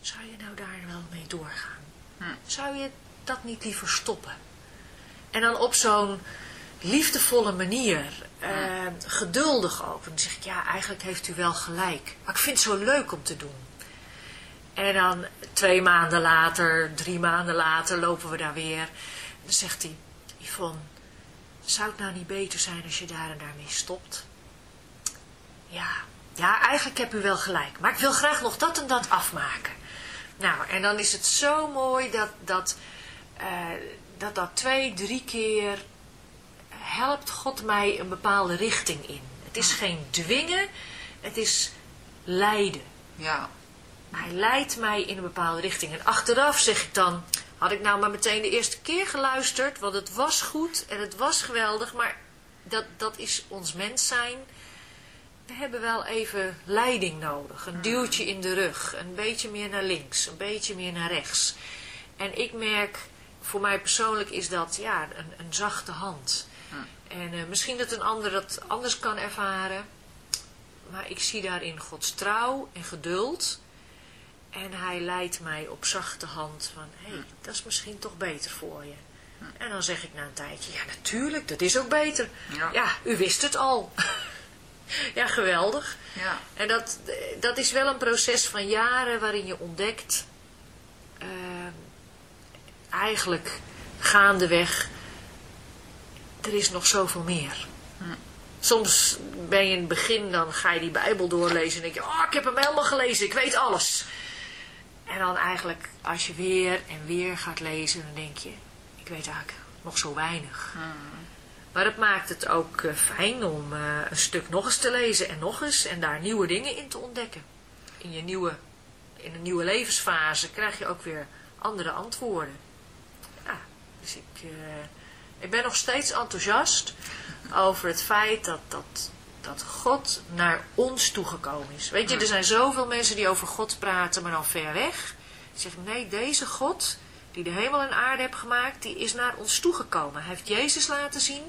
S4: zou je nou daar wel mee doorgaan?
S3: Hm.
S4: Zou je dat niet liever stoppen? En dan op zo'n liefdevolle manier, eh, geduldig ook. En dan zeg ik, ja, eigenlijk heeft u wel gelijk. Maar ik vind het zo leuk om te doen. En dan twee maanden later, drie maanden later lopen we daar weer. En dan zegt hij, Yvonne, zou het nou niet beter zijn als je daar en daarmee stopt? Ja, ja, eigenlijk heb u wel gelijk. Maar ik wil graag nog dat en dat afmaken. Nou, en dan is het zo mooi dat dat, uh, dat, dat twee, drie keer helpt God mij een bepaalde richting in. Het is geen dwingen, het is leiden.
S3: Ja.
S4: Hij leidt mij in een bepaalde richting. En achteraf zeg ik dan, had ik nou maar meteen de eerste keer geluisterd, want het was goed en het was geweldig, maar dat, dat is ons mens zijn we hebben wel even leiding nodig. Een duwtje in de rug. Een beetje meer naar links. Een beetje meer naar rechts. En ik merk, voor mij persoonlijk is dat ja, een, een zachte hand. En uh, misschien dat een ander dat anders kan ervaren. Maar ik zie daarin Gods trouw en geduld. En hij leidt mij op zachte hand van, hé, hey, dat is misschien toch beter voor je. En dan zeg ik na een tijdje, ja natuurlijk, dat is ook beter.
S3: Ja,
S4: ja u wist het al. Ja, geweldig.
S3: Ja.
S4: En dat, dat is wel een proces van jaren waarin je ontdekt, uh, eigenlijk gaandeweg, er is nog zoveel meer.
S3: Hm.
S4: Soms ben je in het begin, dan ga je die Bijbel doorlezen en denk je, oh, ik heb hem helemaal gelezen, ik weet alles. En dan eigenlijk, als je weer en weer gaat lezen, dan denk je, ik weet eigenlijk nog zo weinig.
S3: Hm.
S4: Maar het maakt het ook eh, fijn om eh, een stuk nog eens te lezen en nog eens en daar nieuwe dingen in te ontdekken. In, je nieuwe, in een nieuwe levensfase krijg je ook weer andere antwoorden. Dus ik, eh, ik ben nog steeds enthousiast over het feit dat, dat, dat God naar ons toegekomen is. Weet je, er zijn zoveel mensen die over God praten, maar dan ver weg. Die zeggen, nee, deze God die de hemel en aarde heeft gemaakt, die is naar ons toegekomen. Hij heeft Jezus laten zien.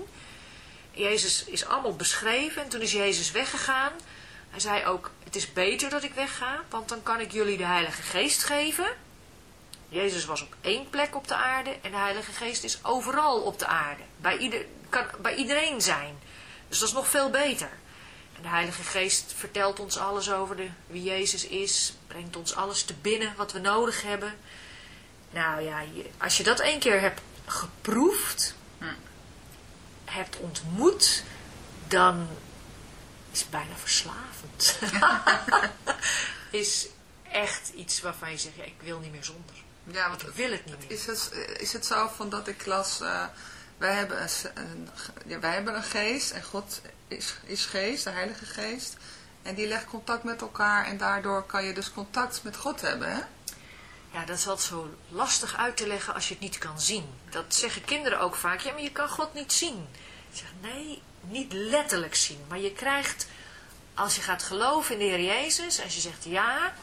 S4: Jezus is allemaal beschreven en toen is Jezus weggegaan. Hij zei ook, het is beter dat ik wegga, want dan kan ik jullie de Heilige Geest geven. Jezus was op één plek op de aarde en de Heilige Geest is overal op de aarde. Bij, ieder, kan bij iedereen zijn. Dus dat is nog veel beter. En de Heilige Geest vertelt ons alles over de, wie Jezus is, brengt ons alles te binnen wat we nodig hebben. Nou ja, als je dat één keer hebt geproefd, hebt ontmoet, dan is het bijna verslavend. is echt iets waarvan je zegt, ik wil niet meer zonder.
S3: Ja, want
S4: ik wil het niet meer.
S3: Is het, is het zo van dat ik las, uh, wij, hebben een, een, ja, wij hebben een geest en God is, is geest, de heilige geest. En die legt contact met elkaar en daardoor kan je dus contact met God hebben, hè?
S4: Ja, dat is wat zo lastig uit te leggen als je het niet kan zien. Dat zeggen kinderen ook vaak. Ja, maar je kan God niet zien. Ik zeg, nee, niet letterlijk zien. Maar je krijgt, als je gaat geloven in de Heer Jezus, als je zegt, ja,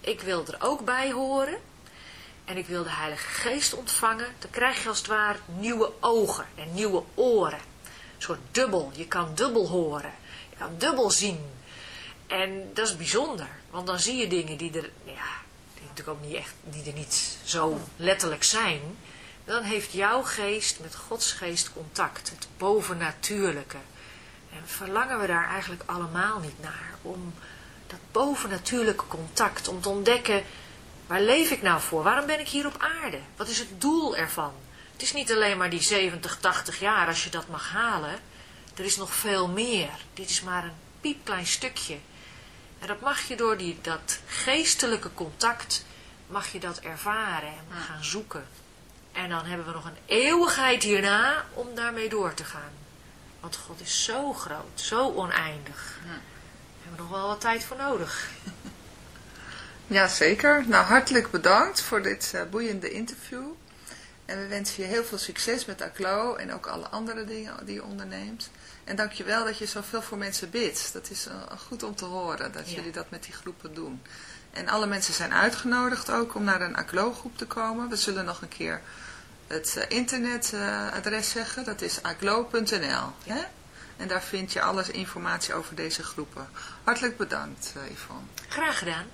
S4: ik wil er ook bij horen. En ik wil de Heilige Geest ontvangen. Dan krijg je als het ware nieuwe ogen en nieuwe oren. Een soort dubbel. Je kan dubbel horen. Je kan dubbel zien. En dat is bijzonder. Want dan zie je dingen die er, ja, natuurlijk ook niet echt, die er niet zo letterlijk zijn, dan heeft jouw geest met Gods geest contact, het bovennatuurlijke. En verlangen we daar eigenlijk allemaal niet naar, om dat bovennatuurlijke contact, om te ontdekken, waar leef ik nou voor? Waarom ben ik hier op aarde? Wat is het doel ervan? Het is niet alleen maar die 70, 80 jaar als je dat mag halen. Er is nog veel meer. Dit is maar een piepklein stukje. En dat mag je door die, dat geestelijke contact, mag je dat ervaren en gaan zoeken. En dan hebben we nog een eeuwigheid hierna om daarmee door te gaan. Want God is zo groot, zo oneindig. Daar hebben we nog wel wat tijd voor nodig.
S3: Ja, zeker. Nou, hartelijk bedankt voor dit uh, boeiende interview. En we wensen je heel veel succes met ACLO en ook alle andere dingen die je onderneemt. En dank je wel dat je zoveel voor mensen bidt. Dat is uh, goed om te horen, dat jullie dat met die groepen doen. En alle mensen zijn uitgenodigd ook om naar een ACLO-groep te komen. We zullen nog een keer het uh, internetadres zeggen. Dat is aglo.nl. Ja. En daar vind je alles informatie over deze groepen. Hartelijk bedankt, Yvonne.
S4: Graag gedaan.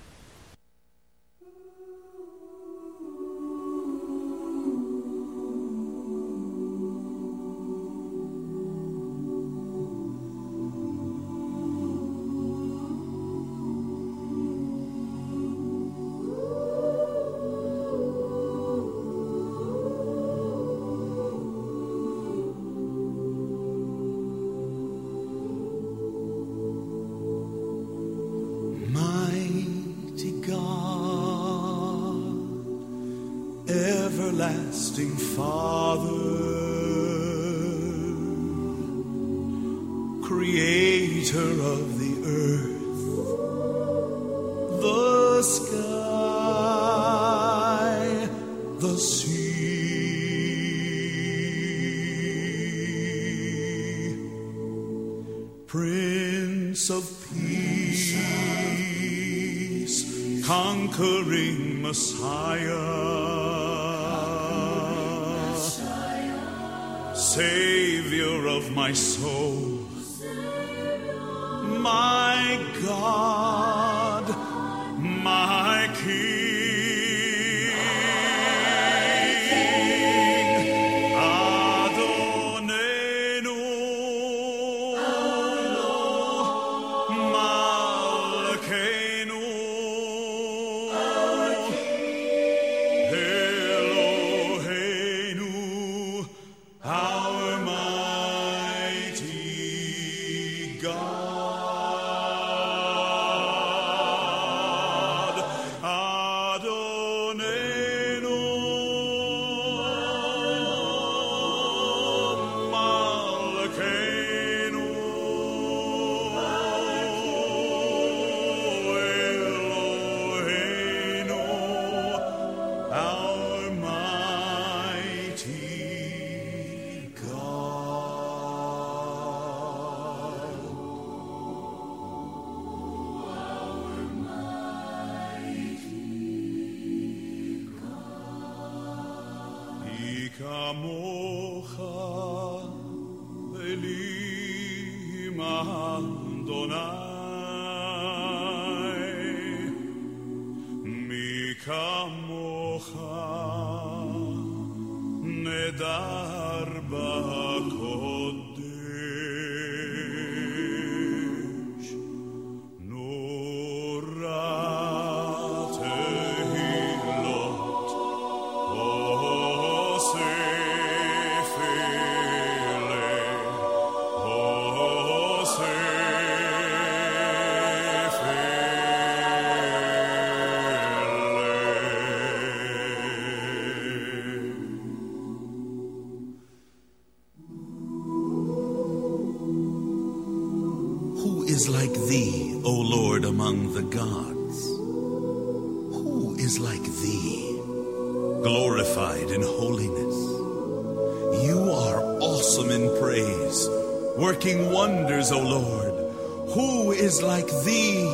S2: Savior of my soul, my God, is like thee, O Lord, among the gods? Who is like thee, glorified in holiness? You are awesome in praise, working wonders, O Lord. Who is like thee,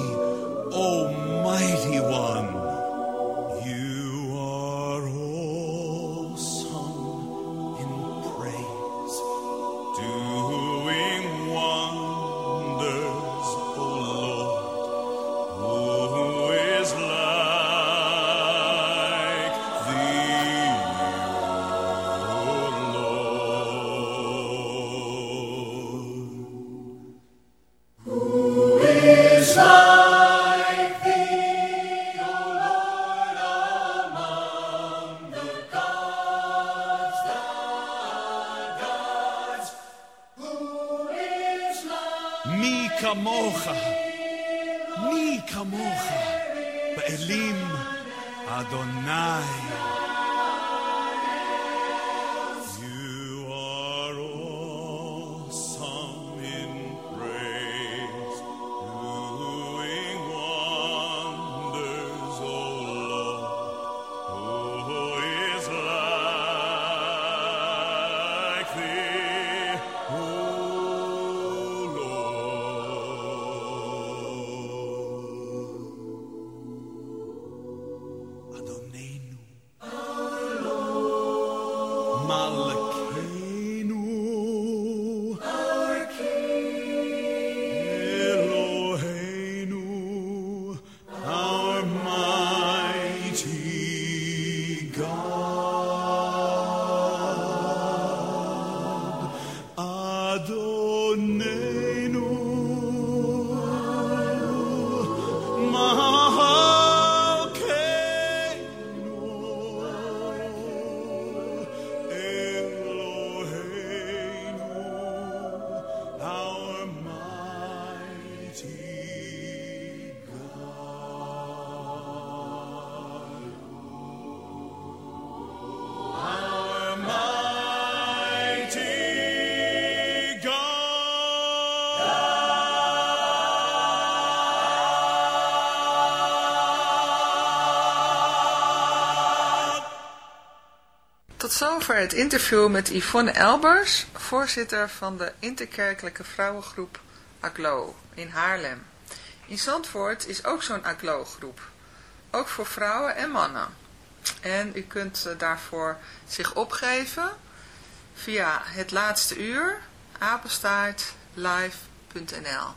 S2: my
S3: life. Zover het interview met Yvonne Elbers, voorzitter van de interkerkelijke vrouwengroep AGLO in Haarlem. In Zandvoort is ook zo'n AGLO-groep, ook voor vrouwen en mannen. En u kunt eh, daarvoor zich opgeven via het laatste uur, apenstaartlive.nl.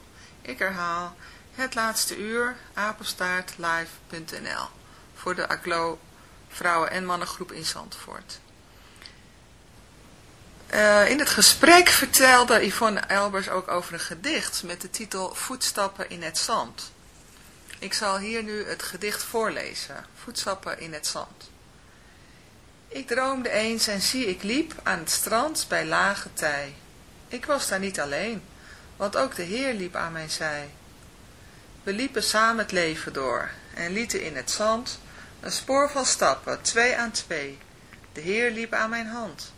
S3: Ik herhaal, het laatste uur, apenstaartlive.nl voor de AGLO vrouwen- en mannengroep in Zandvoort. Eh, in het gesprek vertelde Yvonne Elbers ook over een gedicht met de titel Voetstappen in het zand. Ik zal hier nu het gedicht voorlezen, Voetstappen in het zand. Ik droomde eens en zie ik liep aan het strand bij lage tij. Ik was daar niet alleen, want ook de Heer liep aan mijn zij. We liepen samen het leven door en lieten in het zand een spoor van stappen, twee aan twee. De Heer liep aan mijn hand.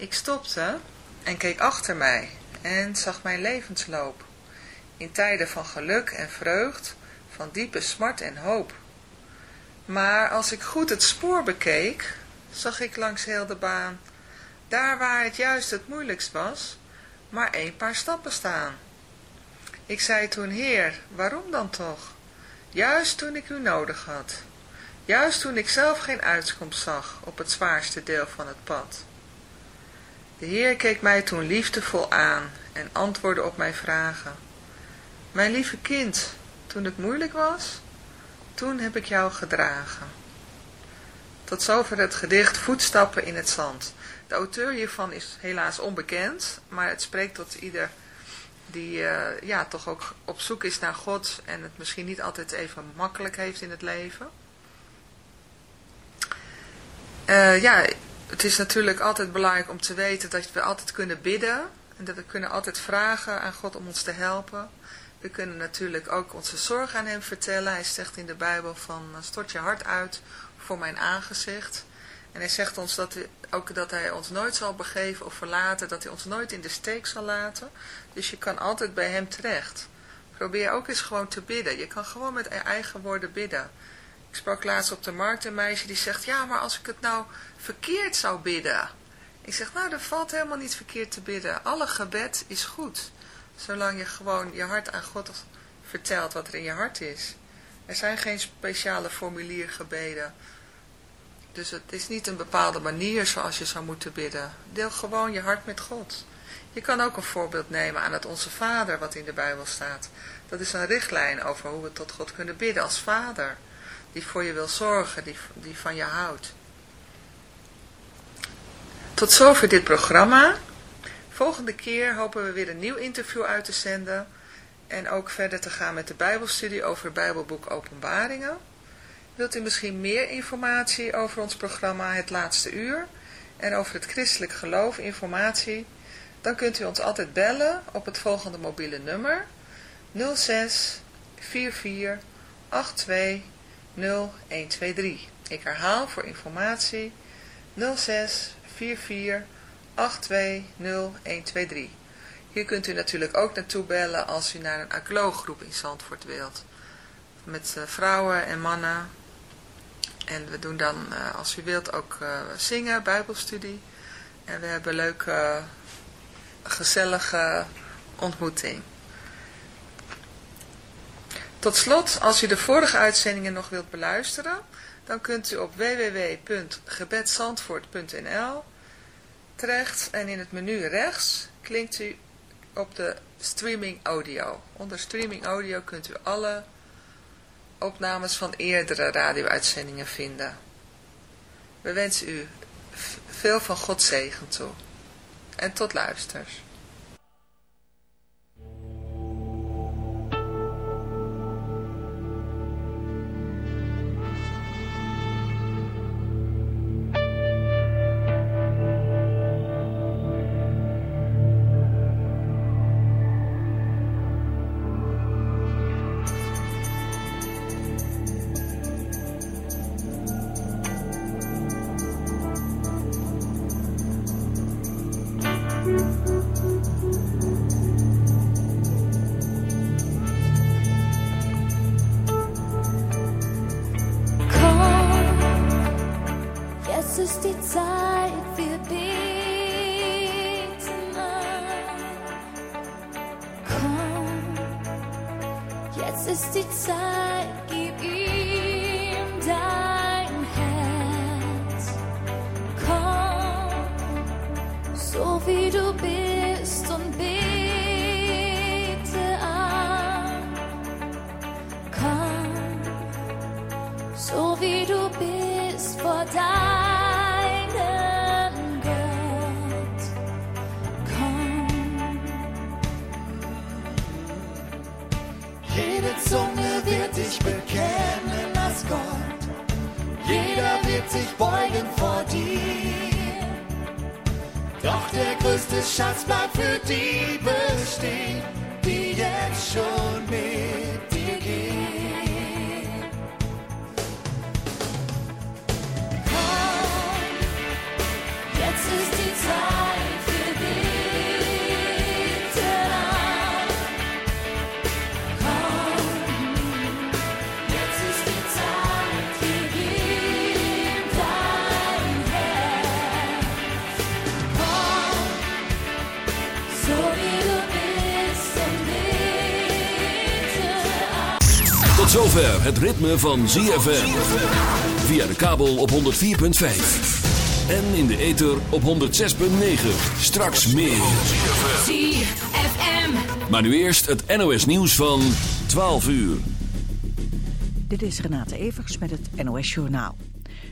S3: Ik stopte en keek achter mij en zag mijn levensloop. In tijden van geluk en vreugd, van diepe smart en hoop. Maar als ik goed het spoor bekeek, zag ik langs heel de baan, daar waar het juist het moeilijkst was, maar een paar stappen staan. Ik zei toen, Heer, waarom dan toch? Juist toen ik u nodig had. Juist toen ik zelf geen uitkomst zag op het zwaarste deel van het pad. De Heer keek mij toen liefdevol aan en antwoordde op mijn vragen. Mijn lieve kind, toen het moeilijk was, toen heb ik jou gedragen. Tot zover het gedicht Voetstappen in het zand. De auteur hiervan is helaas onbekend, maar het spreekt tot ieder die uh, ja, toch ook op zoek is naar God en het misschien niet altijd even makkelijk heeft in het leven. Uh, ja, het is natuurlijk altijd belangrijk om te weten dat we altijd kunnen bidden en dat we kunnen altijd vragen aan God om ons te helpen. We kunnen natuurlijk ook onze zorg aan hem vertellen. Hij zegt in de Bijbel van stort je hart uit voor mijn aangezicht. En hij zegt ons dat hij, ook dat hij ons nooit zal begeven of verlaten, dat hij ons nooit in de steek zal laten. Dus je kan altijd bij hem terecht. Probeer ook eens gewoon te bidden. Je kan gewoon met eigen woorden bidden. Ik sprak laatst op de markt een meisje die zegt, ja, maar als ik het nou verkeerd zou bidden. Ik zeg, nou, er valt helemaal niet verkeerd te bidden. Alle gebed is goed. Zolang je gewoon je hart aan God vertelt wat er in je hart is. Er zijn geen speciale formuliergebeden. Dus het is niet een bepaalde manier zoals je zou moeten bidden. Deel gewoon je hart met God. Je kan ook een voorbeeld nemen aan het Onze Vader wat in de Bijbel staat. Dat is een richtlijn over hoe we tot God kunnen bidden als Vader. Die voor je wil zorgen, die, die van je houdt. Tot zover dit programma. Volgende keer hopen we weer een nieuw interview uit te zenden. En ook verder te gaan met de Bijbelstudie over Bijbelboek Openbaringen. Wilt u misschien meer informatie over ons programma Het Laatste Uur en over het christelijk geloof informatie, dan kunt u ons altijd bellen op het volgende mobiele nummer 06 44 82 0123. Ik herhaal voor informatie 06 44 82 0123. Hier kunt u natuurlijk ook naartoe bellen als u naar een aclo-groep in Zandvoort wilt. Met uh, vrouwen en mannen en we doen dan, uh, als u wilt, ook uh, zingen, bijbelstudie. En we hebben een leuke, gezellige ontmoeting. Tot slot, als u de vorige uitzendingen nog wilt beluisteren, dan kunt u op www.gebedsandvoort.nl terecht en in het menu rechts klinkt u op de streaming audio. Onder streaming audio kunt u alle opnames van eerdere radio-uitzendingen vinden. We wensen u veel van God zegen toe. En tot luisters.
S7: Zover het ritme van ZFM. Via de kabel op 104.5.
S2: En in de ether op 106.9. Straks meer.
S7: ZFM.
S2: Maar nu eerst het NOS nieuws van 12 uur.
S1: Dit is Renate Evers met het NOS Journaal.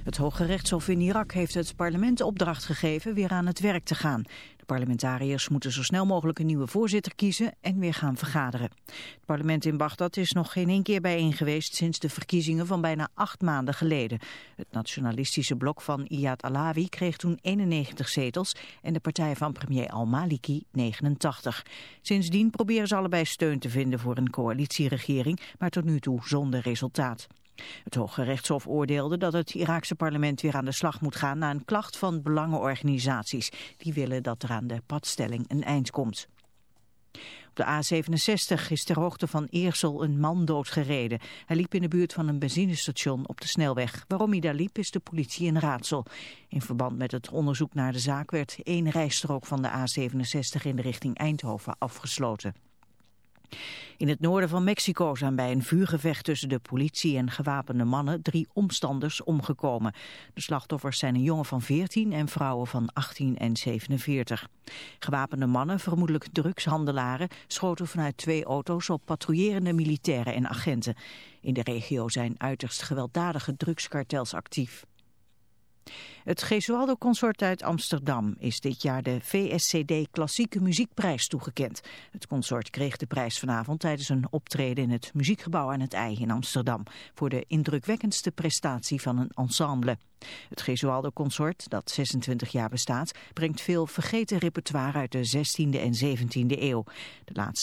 S1: Het Hoge Rechtshof in Irak heeft het parlement opdracht gegeven weer aan het werk te gaan. Parlementariërs moeten zo snel mogelijk een nieuwe voorzitter kiezen en weer gaan vergaderen. Het parlement in Bagdad is nog geen één keer bijeen geweest sinds de verkiezingen van bijna acht maanden geleden. Het nationalistische blok van Iyad Alawi kreeg toen 91 zetels en de partij van premier al-Maliki 89. Sindsdien proberen ze allebei steun te vinden voor een coalitieregering, maar tot nu toe zonder resultaat. Het Hoge Rechtshof oordeelde dat het Iraakse parlement weer aan de slag moet gaan na een klacht van belangenorganisaties. Die willen dat er aan de padstelling een eind komt. Op de A67 is ter hoogte van Eersel een man doodgereden. Hij liep in de buurt van een benzinestation op de snelweg. Waarom hij daar liep is de politie een raadsel. In verband met het onderzoek naar de zaak werd één rijstrook van de A67 in de richting Eindhoven afgesloten. In het noorden van Mexico zijn bij een vuurgevecht tussen de politie en gewapende mannen drie omstanders omgekomen. De slachtoffers zijn een jongen van 14 en vrouwen van 18 en 47. Gewapende mannen, vermoedelijk drugshandelaren, schoten vanuit twee auto's op patrouillerende militairen en agenten. In de regio zijn uiterst gewelddadige drugskartels actief. Het Gesualdo Consort uit Amsterdam is dit jaar de VSCD Klassieke Muziekprijs toegekend. Het consort kreeg de prijs vanavond tijdens een optreden in het Muziekgebouw aan het IJ in Amsterdam voor de indrukwekkendste prestatie van een ensemble. Het Gesualdo Consort, dat 26 jaar bestaat, brengt veel vergeten repertoire uit de 16e en 17e eeuw. De laatste